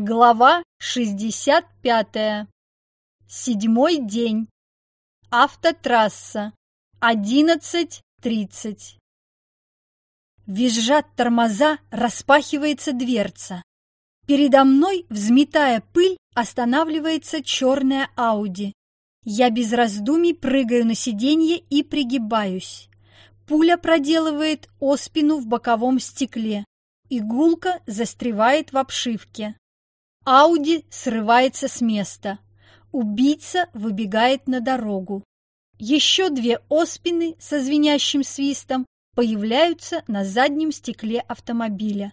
Глава 65. Седьмой день. Автотрасса. 11.30. Визжат тормоза, распахивается дверца. Передо мной, взметая пыль, останавливается черная Ауди. Я без раздумий прыгаю на сиденье и пригибаюсь. Пуля проделывает оспину в боковом стекле. Игулка застревает в обшивке. Ауди срывается с места. Убийца выбегает на дорогу. Еще две оспины со звенящим свистом появляются на заднем стекле автомобиля.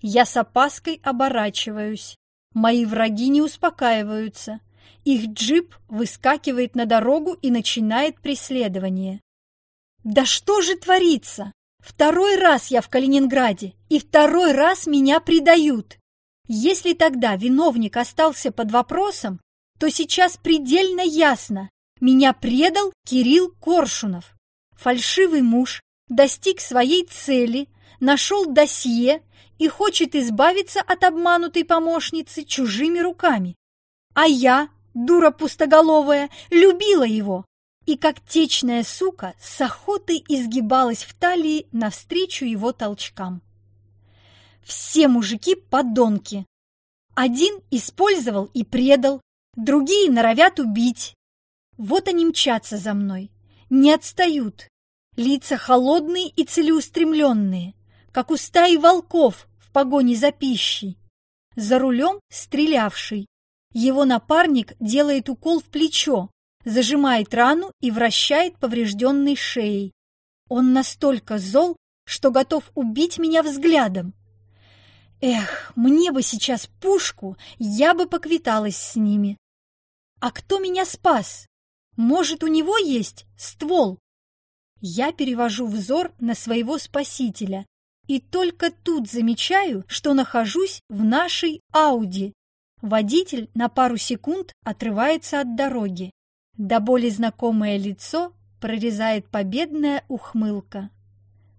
Я с опаской оборачиваюсь. Мои враги не успокаиваются. Их джип выскакивает на дорогу и начинает преследование. Да что же творится? Второй раз я в Калининграде, и второй раз меня предают. Если тогда виновник остался под вопросом, то сейчас предельно ясно. Меня предал Кирилл Коршунов. Фальшивый муж достиг своей цели, нашел досье и хочет избавиться от обманутой помощницы чужими руками. А я, дура пустоголовая, любила его и как течная сука с охотой изгибалась в талии навстречу его толчкам. Все мужики подонки. Один использовал и предал, другие норовят убить. Вот они мчатся за мной, не отстают. Лица холодные и целеустремленные, как у стаи волков в погоне за пищей. За рулем стрелявший. Его напарник делает укол в плечо, зажимает рану и вращает поврежденной шеей. Он настолько зол, что готов убить меня взглядом. Эх, мне бы сейчас пушку, я бы поквиталась с ними. А кто меня спас? Может, у него есть ствол? Я перевожу взор на своего спасителя и только тут замечаю, что нахожусь в нашей Ауди. Водитель на пару секунд отрывается от дороги. До боли знакомое лицо прорезает победная ухмылка.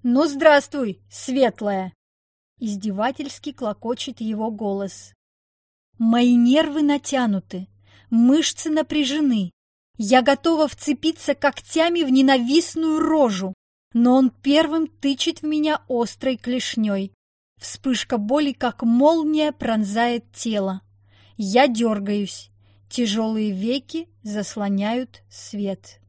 «Ну, здравствуй, светлая!» Издевательски клокочет его голос. Мои нервы натянуты, мышцы напряжены. Я готова вцепиться когтями в ненавистную рожу, но он первым тычет в меня острой клешней. Вспышка боли, как молния, пронзает тело. Я дергаюсь. Тяжелые веки заслоняют свет.